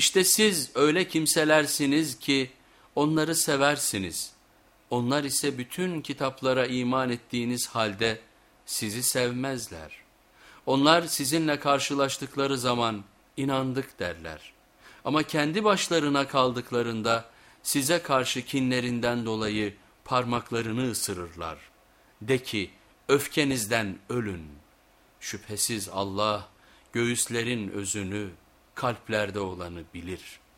İşte siz öyle kimselersiniz ki onları seversiniz. Onlar ise bütün kitaplara iman ettiğiniz halde sizi sevmezler. Onlar sizinle karşılaştıkları zaman inandık derler. Ama kendi başlarına kaldıklarında size karşı kinlerinden dolayı parmaklarını ısırırlar. De ki öfkenizden ölün. Şüphesiz Allah göğüslerin özünü, kalplerde olanı bilir.''